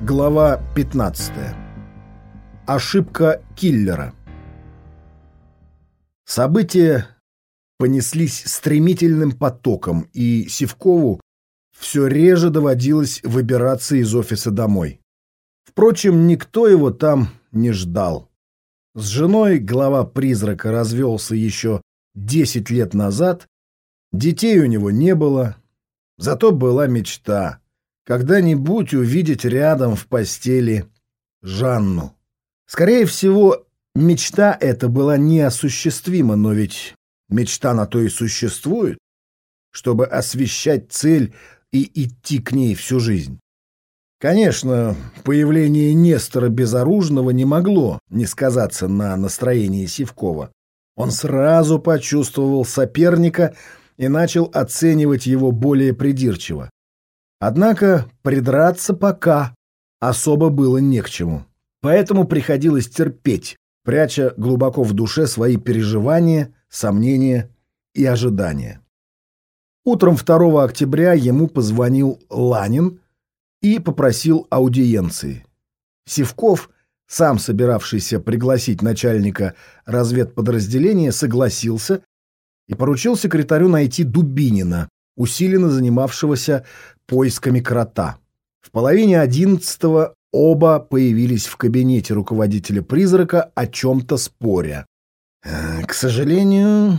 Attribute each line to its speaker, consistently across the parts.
Speaker 1: Глава 15. Ошибка киллера. События понеслись стремительным потоком, и Сивкову все реже доводилось выбираться из офиса домой. Впрочем, никто его там не ждал. С женой глава призрака развелся еще 10 лет назад, детей у него не было, зато была мечта — когда-нибудь увидеть рядом в постели Жанну. Скорее всего, мечта эта была неосуществима, но ведь мечта на то и существует, чтобы освещать цель и идти к ней всю жизнь. Конечно, появление Нестора Безоружного не могло не сказаться на настроении Сивкова. Он сразу почувствовал соперника и начал оценивать его более придирчиво. Однако придраться пока особо было не к чему. Поэтому приходилось терпеть, пряча глубоко в душе свои переживания, сомнения и ожидания. Утром 2 октября ему позвонил Ланин и попросил аудиенции. Сивков, сам собиравшийся пригласить начальника разведподразделения, согласился и поручил секретарю найти Дубинина, усиленно занимавшегося поисками крота. В половине одиннадцатого оба появились в кабинете руководителя призрака о чем-то споря. «Э, «К сожалению,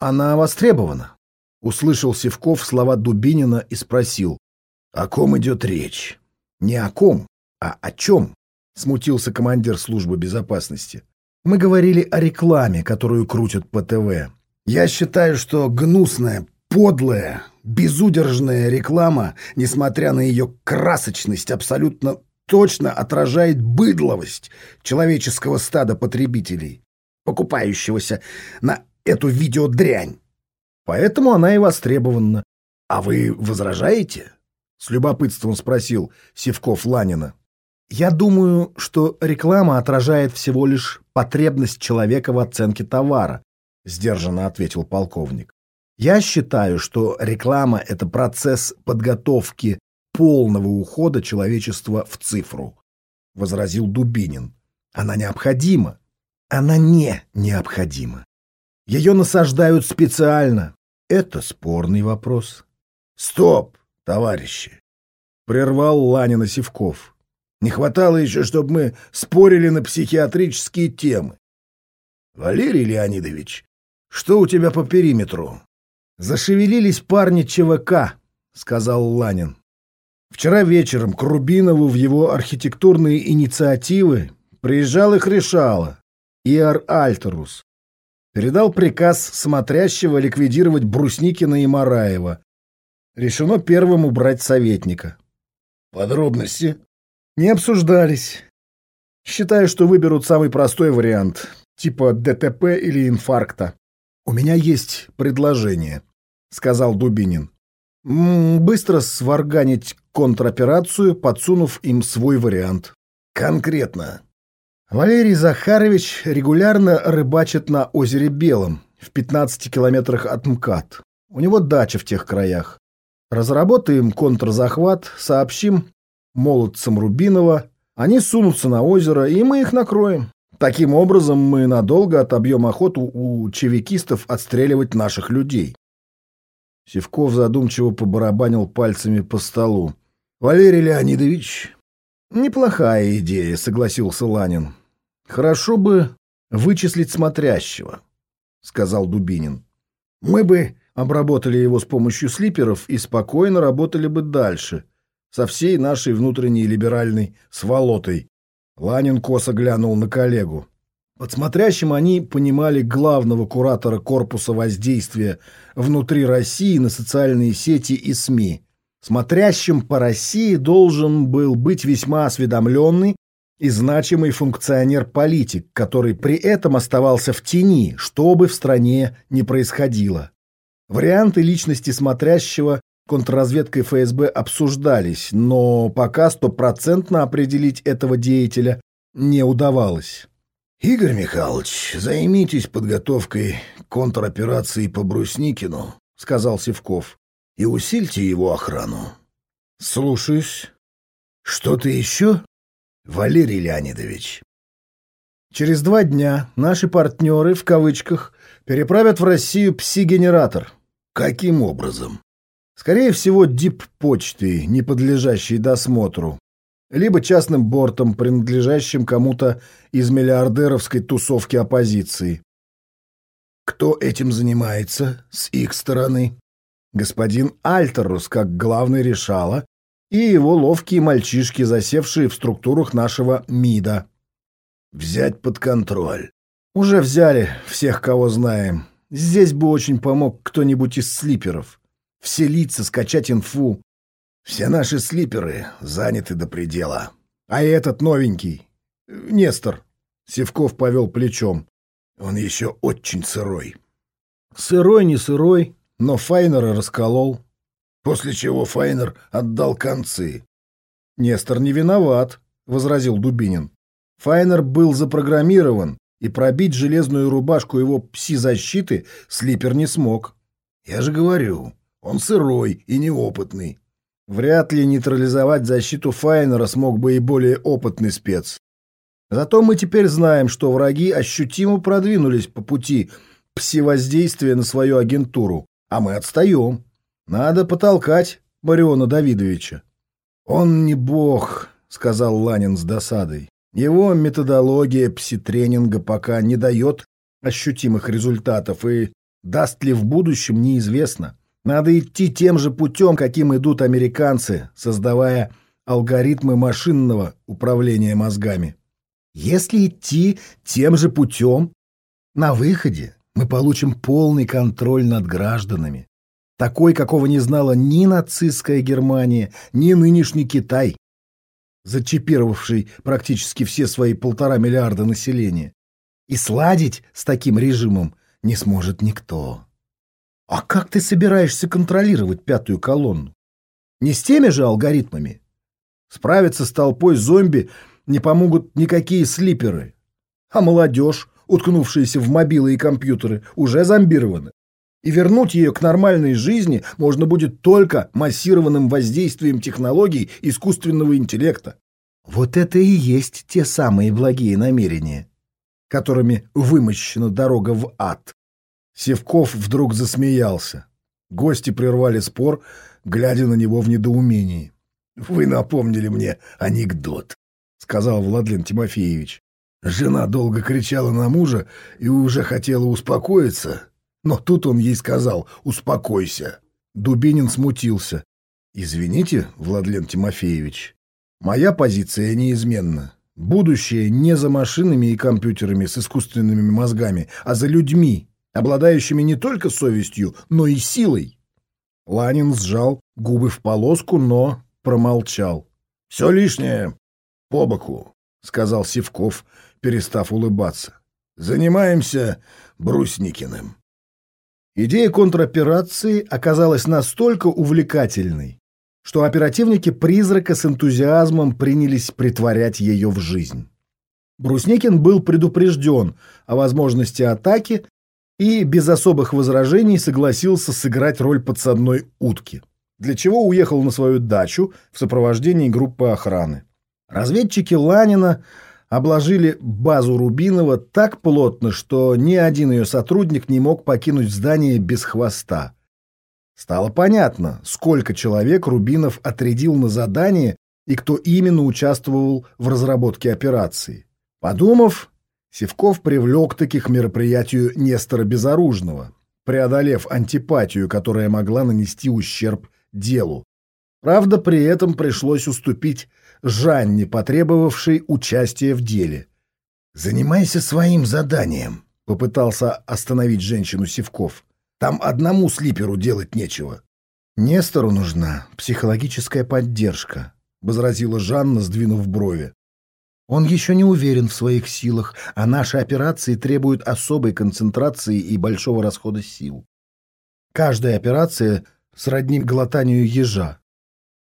Speaker 1: она востребована», — услышал Севков слова Дубинина и спросил. «О ком идет речь?» «Не о ком, а о чем?» — смутился командир службы безопасности. «Мы говорили о рекламе, которую крутят по ТВ. Я считаю, что гнусная, подлая, безудержная реклама, несмотря на ее красочность, абсолютно точно отражает быдловость человеческого стада потребителей, покупающегося на эту видеодрянь. Поэтому она и востребована. А вы возражаете? С любопытством спросил Севков Ланина. Я думаю, что реклама отражает всего лишь потребность человека в оценке товара, сдержанно ответил полковник. Я считаю, что реклама — это процесс подготовки полного ухода человечества в цифру, — возразил Дубинин. Она необходима. Она не необходима. Ее насаждают специально. Это спорный вопрос. Стоп, товарищи! Прервал Ланина Севков. Не хватало еще, чтобы мы спорили на психиатрические темы. Валерий Леонидович, что у тебя по периметру? Зашевелились парни ЧВК, сказал Ланин. Вчера вечером к Рубинову в его архитектурные инициативы приезжал их решало, Иар Альтерус. Передал приказ смотрящего ликвидировать Брусникина и Мараева. Решено первым убрать советника. Подробности не обсуждались. Считаю, что выберут самый простой вариант, типа ДТП или инфаркта. У меня есть предложение. — сказал Дубинин. «Быстро сварганить контроперацию, подсунув им свой вариант». «Конкретно». Валерий Захарович регулярно рыбачит на озере Белом, в 15 километрах от МКАД. У него дача в тех краях. Разработаем контрзахват, сообщим молодцам Рубинова. Они сунутся на озеро, и мы их накроем. Таким образом, мы надолго отобьем охоту у чевикистов отстреливать наших людей. Севков задумчиво побарабанил пальцами по столу. «Валерий Леонидович, неплохая идея», — согласился Ланин. «Хорошо бы вычислить смотрящего», — сказал Дубинин. «Мы бы обработали его с помощью слиперов и спокойно работали бы дальше, со всей нашей внутренней либеральной сволотой». Ланин косо глянул на коллегу. Под смотрящим они понимали главного куратора корпуса воздействия внутри России на социальные сети и СМИ. Смотрящим по России должен был быть весьма осведомленный и значимый функционер-политик, который при этом оставался в тени, что бы в стране ни происходило. Варианты личности смотрящего контрразведкой ФСБ обсуждались, но пока стопроцентно определить этого деятеля не удавалось. «Игорь Михайлович, займитесь подготовкой контроперации по Брусникину», — сказал Севков, — «и усильте его охрану». «Слушаюсь». Что-то еще, Валерий Леонидович? Через два дня наши партнеры, в кавычках, переправят в Россию пси-генератор. Каким образом? Скорее всего, дип-почтой, не подлежащей досмотру, либо частным бортом, принадлежащим кому-то из миллиардеровской тусовки оппозиции. Кто этим занимается с их стороны? Господин Альтерус, как главный решала, и его ловкие мальчишки, засевшие в структурах нашего МИДа. Взять под контроль. Уже взяли всех, кого знаем. Здесь бы очень помог кто-нибудь из слиперов. Вселиться, скачать инфу. Все наши слиперы заняты до предела. А этот новенький, Нестор, Севков повел плечом. Он еще очень сырой. Сырой, не сырой, но Файнера расколол. После чего Файнер отдал концы. Нестор не виноват, возразил Дубинин. Файнер был запрограммирован, и пробить железную рубашку его пси-защиты Слипер не смог. Я же говорю, он сырой и неопытный. Вряд ли нейтрализовать защиту Файнера смог бы и более опытный спец. Зато мы теперь знаем, что враги ощутимо продвинулись по пути пси-воздействия на свою агентуру, а мы отстаем. Надо потолкать Мариона Давидовича. «Он не бог», — сказал Ланин с досадой. «Его методология пси-тренинга пока не дает ощутимых результатов, и даст ли в будущем, неизвестно. Надо идти тем же путем, каким идут американцы, создавая алгоритмы машинного управления мозгами. Если идти тем же путем, на выходе мы получим полный контроль над гражданами, такой, какого не знала ни нацистская Германия, ни нынешний Китай, зачипировавший практически все свои полтора миллиарда населения. И сладить с таким режимом не сможет никто. А как ты собираешься контролировать пятую колонну? Не с теми же алгоритмами? Справиться с толпой зомби не помогут никакие слиперы. А молодежь, уткнувшаяся в мобилы и компьютеры, уже зомбированы. И вернуть ее к нормальной жизни можно будет только массированным воздействием технологий искусственного интеллекта. Вот это и есть те самые благие намерения, которыми вымощена дорога в ад. Севков вдруг засмеялся. Гости прервали спор, глядя на него в недоумении. «Вы напомнили мне анекдот», — сказал Владлен Тимофеевич. Жена долго кричала на мужа и уже хотела успокоиться, но тут он ей сказал «Успокойся». Дубинин смутился. «Извините, Владлен Тимофеевич, моя позиция неизменна. Будущее не за машинами и компьютерами с искусственными мозгами, а за людьми, обладающими не только совестью, но и силой. Ланин сжал губы в полоску, но промолчал. — Все лишнее по боку, — сказал Сивков, перестав улыбаться. — Занимаемся Брусникиным. Идея контроперации оказалась настолько увлекательной, что оперативники «Призрака» с энтузиазмом принялись притворять ее в жизнь. Брусникин был предупрежден о возможности атаки и без особых возражений согласился сыграть роль подсадной утки, для чего уехал на свою дачу в сопровождении группы охраны. Разведчики Ланина обложили базу Рубинова так плотно, что ни один ее сотрудник не мог покинуть здание без хвоста. Стало понятно, сколько человек Рубинов отрядил на задание и кто именно участвовал в разработке операции. Подумав, Севков привлек таких к мероприятию Нестора Безоружного, преодолев антипатию, которая могла нанести ущерб делу. Правда, при этом пришлось уступить Жанне, потребовавшей участия в деле. «Занимайся своим заданием», — попытался остановить женщину Севков. «Там одному слиперу делать нечего». «Нестору нужна психологическая поддержка», — возразила Жанна, сдвинув брови. Он еще не уверен в своих силах, а наши операции требуют особой концентрации и большого расхода сил. Каждая операция сродни глотанию ежа.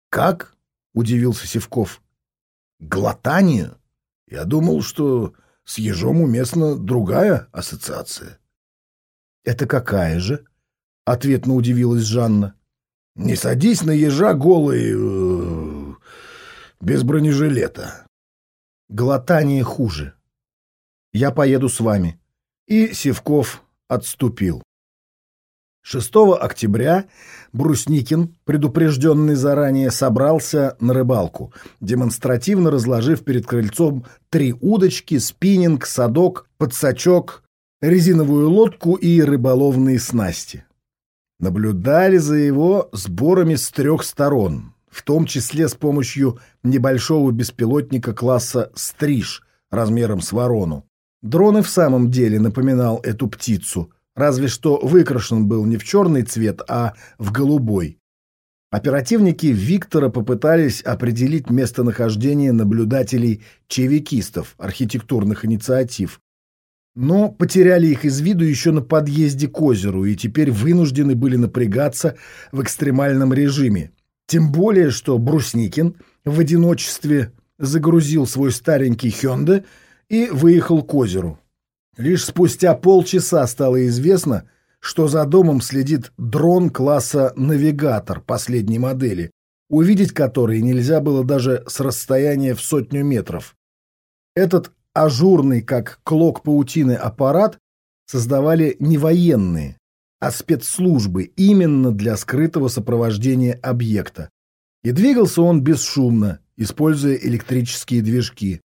Speaker 1: «Как?» — удивился Севков. «Глотанию? Я думал, что с ежом уместна другая ассоциация». «Это какая же?» — ответно удивилась Жанна. «Не садись на ежа голый, э, без бронежилета.
Speaker 2: Глотание хуже. Я поеду с вами. И Севков отступил. 6 октября Брусникин, предупрежденный заранее, собрался на рыбалку, демонстративно разложив перед крыльцом три удочки, спиннинг, садок, подсачок, резиновую лодку и рыболовные снасти. Наблюдали за его сборами с трех сторон, в том числе с помощью небольшого беспилотника класса «Стриж» размером с ворону. Дрон и в самом деле напоминал эту птицу, разве что выкрашен был не в черный цвет, а в голубой. Оперативники Виктора попытались определить местонахождение наблюдателей-чевикистов архитектурных инициатив, но потеряли их из виду еще на подъезде к озеру и теперь вынуждены были напрягаться в экстремальном режиме. Тем более, что Брусникин в одиночестве загрузил свой старенький Хёнде и выехал к озеру. Лишь спустя полчаса стало известно, что за домом следит дрон класса «Навигатор» последней модели, увидеть который нельзя было даже с расстояния в сотню метров. Этот ажурный, как клок паутины, аппарат создавали не военные, а спецслужбы именно для скрытого сопровождения объекта. И двигался он бесшумно, используя электрические движки.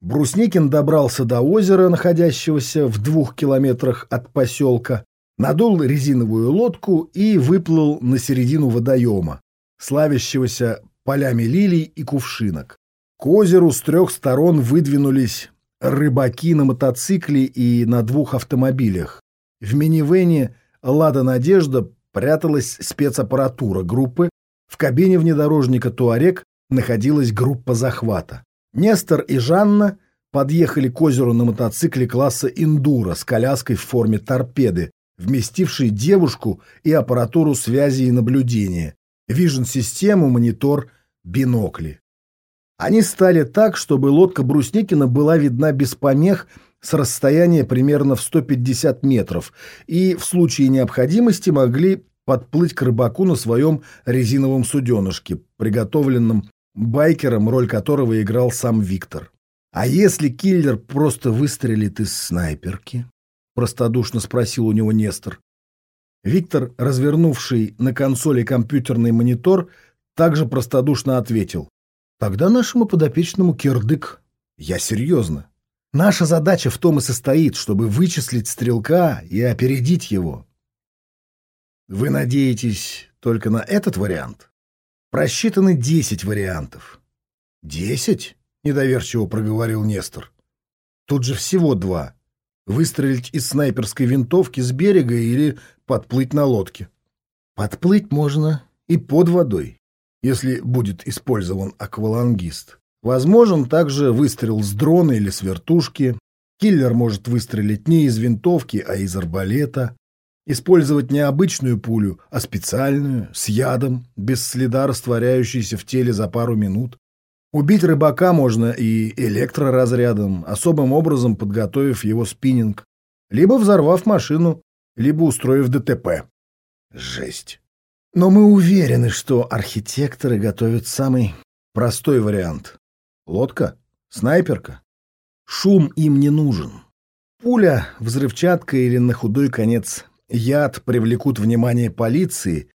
Speaker 2: Брусникин добрался до озера, находящегося в двух километрах от поселка, надул резиновую лодку и выплыл на середину водоема, славящегося полями лилий и кувшинок. К озеру с трех сторон выдвинулись рыбаки на мотоцикле и на двух автомобилях. В минивэне «Лада Надежда» пряталась спецаппаратура группы, в кабине внедорожника «Туарек» находилась группа захвата. Нестор и Жанна подъехали к озеру на мотоцикле класса «Индура» с коляской в форме торпеды, вместившей девушку и аппаратуру связи и наблюдения, вижн-систему, монитор, бинокли. Они стали так, чтобы лодка Брусникина была видна без помех с расстояния примерно в 150 метров и в случае необходимости могли подплыть к рыбаку на своем резиновом суденышке, приготовленном байкером, роль которого играл сам Виктор. «А если киллер просто выстрелит из снайперки?» — простодушно спросил у него Нестор. Виктор, развернувший на консоли компьютерный монитор, также простодушно ответил. Тогда нашему подопечному кирдык. Я серьезно. Наша задача в том и состоит, чтобы вычислить стрелка и опередить его. Вы надеетесь только на этот вариант? Просчитаны десять вариантов. Десять? Недоверчиво проговорил Нестор. Тут же всего два. Выстрелить из снайперской винтовки с берега или подплыть на лодке. Подплыть можно и под водой если будет использован аквалангист. Возможен также выстрел с дрона или с вертушки. Киллер может выстрелить не из винтовки, а из арбалета. Использовать не обычную пулю, а специальную, с ядом, без следа растворяющейся в теле за пару минут. Убить рыбака можно и электроразрядом, особым образом подготовив его спиннинг, либо взорвав машину, либо устроив ДТП. Жесть. Но мы уверены, что архитекторы готовят самый простой вариант. Лодка? Снайперка? Шум им не нужен. Пуля, взрывчатка или на худой конец яд привлекут внимание полиции,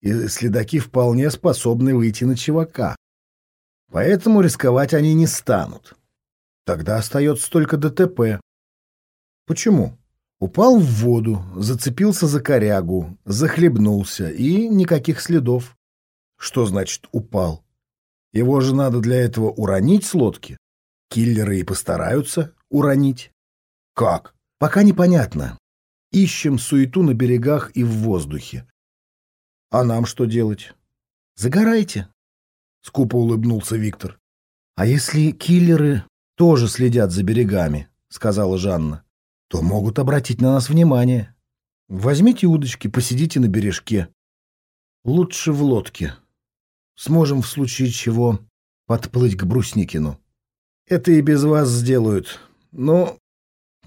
Speaker 2: и следаки вполне способны выйти на чувака. Поэтому рисковать они не станут. Тогда остается только ДТП. Почему? Упал в воду, зацепился за корягу, захлебнулся, и никаких следов. Что значит «упал»? Его же надо для этого уронить с лодки. Киллеры и постараются уронить. Как? Пока непонятно. Ищем суету на берегах и в воздухе. А нам что делать? Загорайте. Скупо улыбнулся Виктор. А если киллеры тоже следят за берегами? Сказала Жанна то могут обратить на нас внимание. Возьмите удочки, посидите на бережке. Лучше в лодке. Сможем в случае чего подплыть к Брусникину. Это и без вас сделают, но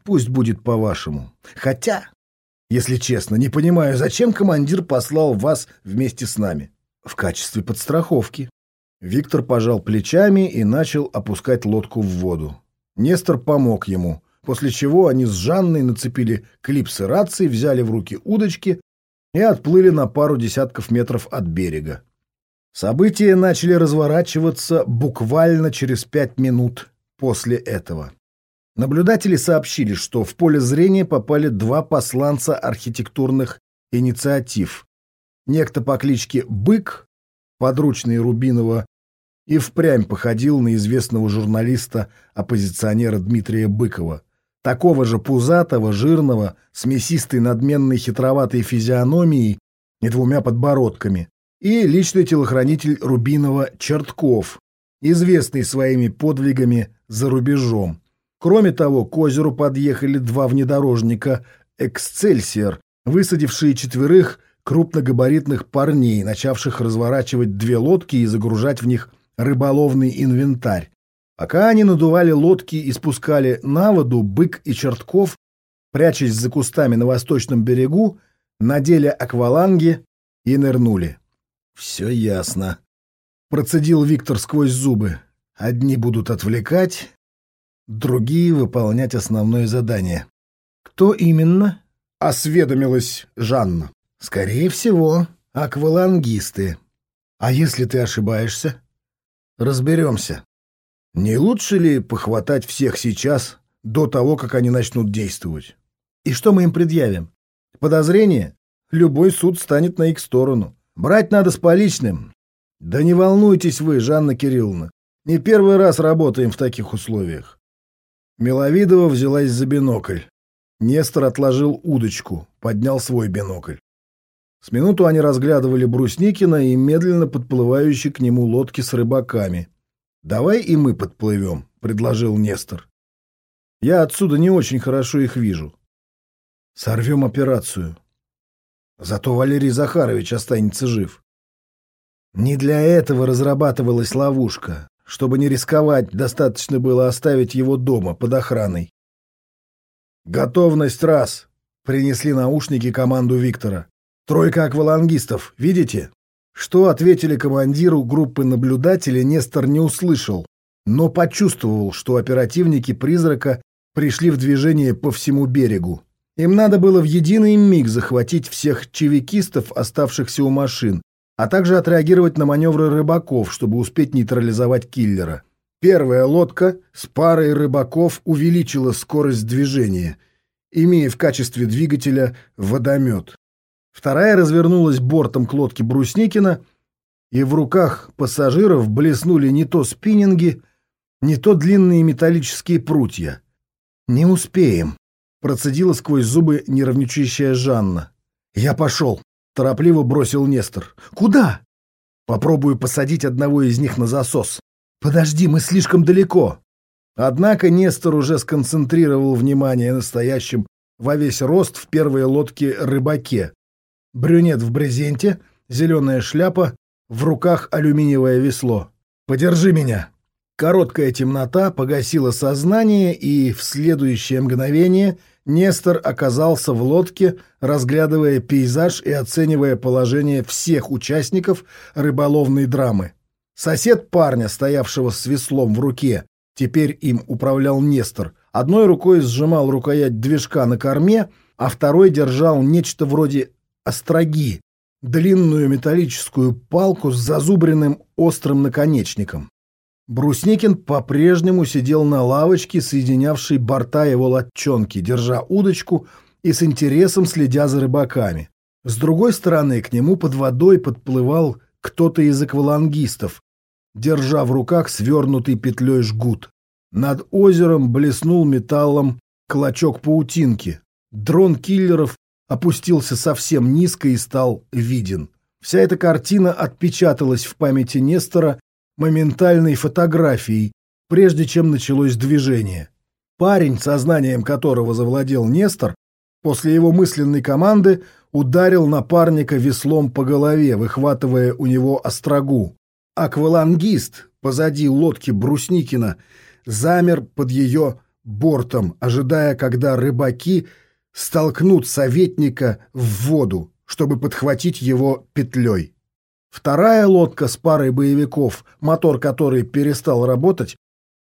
Speaker 2: пусть будет по-вашему. Хотя, если честно, не понимаю, зачем командир послал вас вместе с нами? В качестве подстраховки.
Speaker 1: Виктор пожал плечами и начал опускать лодку в воду. Нестор помог ему, после чего они с Жанной нацепили клипсы рации, взяли в руки удочки и отплыли на пару десятков метров от берега. События начали разворачиваться буквально через пять минут после этого. Наблюдатели сообщили, что в поле зрения попали два посланца архитектурных инициатив. Некто по кличке Бык, подручный Рубинова, и впрямь походил на известного журналиста-оппозиционера Дмитрия Быкова. Такого же пузатого, жирного, с мясистой надменной хитроватой физиономией и двумя подбородками, и личный телохранитель Рубинова Чертков, известный своими подвигами за рубежом. Кроме того, к озеру подъехали два внедорожника «Эксцельсиор», высадившие четверых крупногабаритных парней, начавших разворачивать две лодки и загружать в них рыболовный инвентарь. Пока они надували лодки и спускали на воду, Бык и Чертков, прячась за кустами на восточном берегу, надели акваланги и нырнули. «Все ясно», — процедил Виктор сквозь зубы. «Одни будут отвлекать, другие — выполнять основное задание». «Кто именно?» — осведомилась Жанна. «Скорее всего, аквалангисты. А если ты ошибаешься?» «Разберемся. Не лучше ли похватать всех сейчас, до того, как они начнут действовать? И что мы им предъявим? Подозрение? Любой суд станет на их сторону. Брать надо с поличным. Да не волнуйтесь вы, Жанна Кирилловна. Не первый раз работаем в таких условиях. Миловидова взялась за бинокль. Нестор отложил удочку, поднял свой бинокль. С минуту они разглядывали Брусникина и медленно подплывающие к нему лодки с рыбаками. «Давай и мы подплывем», — предложил Нестор. «Я отсюда не очень хорошо их вижу. Сорвем операцию. Зато Валерий Захарович останется жив. Не для этого разрабатывалась ловушка. Чтобы не рисковать, достаточно было оставить его дома под охраной. «Готовность раз!» — принесли наушники команду Виктора. «Тройка аквалангистов, видите?» Что ответили командиру группы наблюдателей, Нестор не услышал, но почувствовал, что оперативники «Призрака» пришли в движение по всему берегу. Им надо было в единый миг захватить всех чевикистов, оставшихся у машин, а также отреагировать на маневры рыбаков, чтобы успеть нейтрализовать киллера. Первая лодка с парой рыбаков увеличила скорость движения, имея в качестве двигателя водомет. Вторая развернулась бортом к лодке Брусникина, и в руках пассажиров блеснули не то спиннинги, не то длинные металлические прутья. «Не успеем», Процедила сквозь зубы неравнючащая Жанна. «Я пошел», — торопливо бросил Нестор. «Куда?» «Попробую посадить одного из них на засос». «Подожди, мы слишком далеко». Однако Нестор уже сконцентрировал внимание настоящим во весь рост в первой лодке рыбаке. Брюнет в брезенте, зеленая шляпа, в руках алюминиевое весло. «Подержи меня!» Короткая темнота погасила сознание, и в следующее мгновение — Нестор оказался в лодке, разглядывая пейзаж и оценивая положение всех участников рыболовной драмы. Сосед парня, стоявшего с веслом в руке, теперь им управлял Нестор, одной рукой сжимал рукоять движка на корме, а второй держал нечто вроде остроги, длинную металлическую палку с зазубренным острым наконечником. Брусникин по-прежнему сидел на лавочке, соединявшей борта его латчонки, держа удочку и с интересом следя за рыбаками. С другой стороны к нему под водой подплывал кто-то из аквалангистов, держа в руках свернутый петлей жгут. Над озером блеснул металлом клочок паутинки. Дрон киллеров опустился совсем низко и стал виден. Вся эта картина отпечаталась в памяти Нестора моментальной фотографией, прежде чем началось движение. Парень, сознанием которого завладел Нестор, после его мысленной команды ударил напарника веслом по голове, выхватывая у него острогу. Аквалангист позади лодки Брусникина замер под ее бортом, ожидая, когда рыбаки столкнут советника в воду, чтобы подхватить его петлей. Вторая лодка с парой боевиков, мотор которой перестал работать,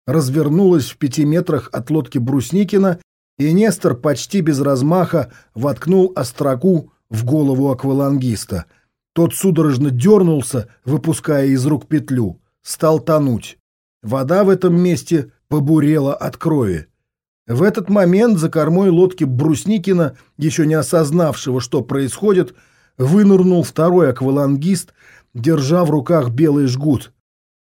Speaker 1: развернулась в пяти метрах от лодки Брусникина, и Нестор почти без размаха воткнул остроку в голову аквалангиста. Тот судорожно дернулся, выпуская из рук петлю, стал тонуть. Вода в этом месте побурела от крови. В этот момент за кормой лодки Брусникина, еще не осознавшего, что происходит, вынырнул второй аквалангист, держа в руках белый жгут.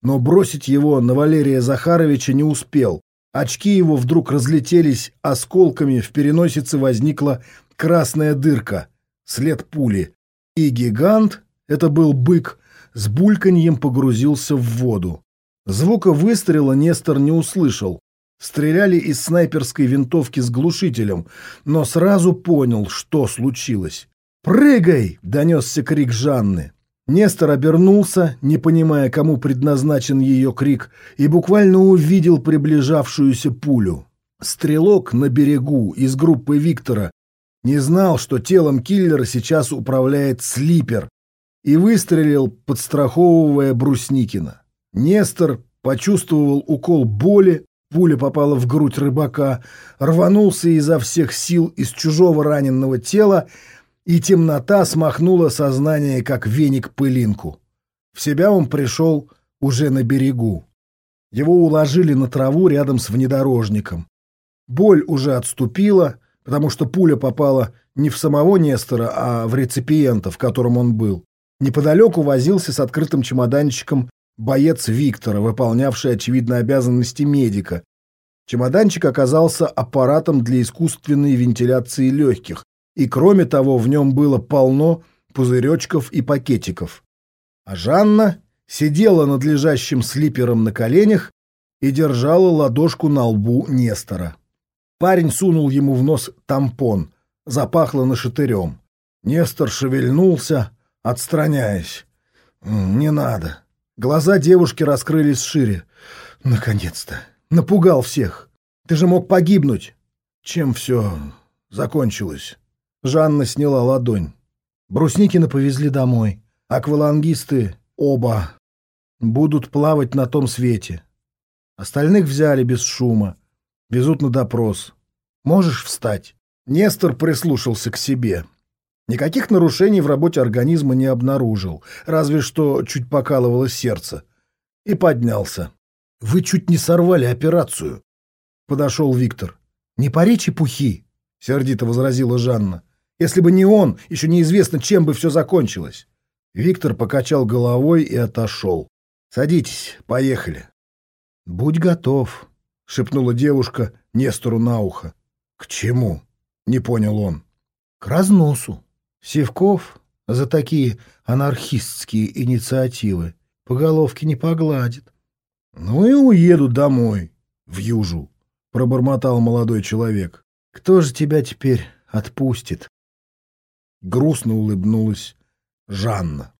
Speaker 1: Но бросить его на Валерия Захаровича не успел. Очки его вдруг разлетелись осколками, в переносице возникла красная дырка, след пули. И гигант, это был бык, с бульканьем погрузился в воду. Звука выстрела Нестор не услышал. Стреляли из снайперской винтовки с глушителем, но сразу понял, что случилось. «Прыгай!» — донесся крик Жанны. Нестор обернулся, не понимая, кому предназначен ее крик, и буквально увидел приближавшуюся пулю. Стрелок на берегу из группы Виктора не знал, что телом киллера сейчас управляет слипер, и выстрелил, подстраховывая Брусникина. Нестор почувствовал укол боли, пуля попала в грудь рыбака, рванулся изо всех сил из чужого раненного тела, и темнота смахнула сознание, как веник пылинку. В себя он пришел уже на берегу. Его уложили на траву рядом с внедорожником. Боль уже отступила, потому что пуля попала не в самого Нестора, а в реципиента, в котором он был. Неподалеку возился с открытым чемоданчиком боец Виктора, выполнявший, очевидно, обязанности медика. Чемоданчик оказался аппаратом для искусственной вентиляции легких, и, кроме того, в нем было полно пузыречков и пакетиков. А Жанна сидела над лежащим слипером на коленях и держала ладошку на лбу Нестора. Парень сунул ему в нос тампон, запахло нашатырем. Нестор шевельнулся, отстраняясь. «Не надо». Глаза девушки раскрылись шире. «Наконец-то! Напугал всех! Ты же мог погибнуть!» Чем все закончилось? Жанна сняла ладонь. Брусникина повезли домой. Аквалангисты оба будут плавать на том свете. Остальных взяли без шума. Везут на допрос. Можешь встать? Нестор прислушался к себе. Никаких нарушений в работе организма не обнаружил, разве что чуть покалывало сердце. И поднялся. «Вы чуть не сорвали операцию», — подошел Виктор. «Не пари чепухи», — сердито возразила Жанна. Если бы не он, еще неизвестно, чем бы все закончилось. Виктор покачал головой и отошел. «Садитесь, поехали». «Будь готов», — шепнула девушка Нестору на ухо. «К чему?» — не понял он. «К разносу. Севков за такие анархистские инициативы по головке не погладит». «Ну и уеду домой, в Южу», — пробормотал молодой человек. «Кто же тебя теперь отпустит?» Грустно улыбнулась Жанна.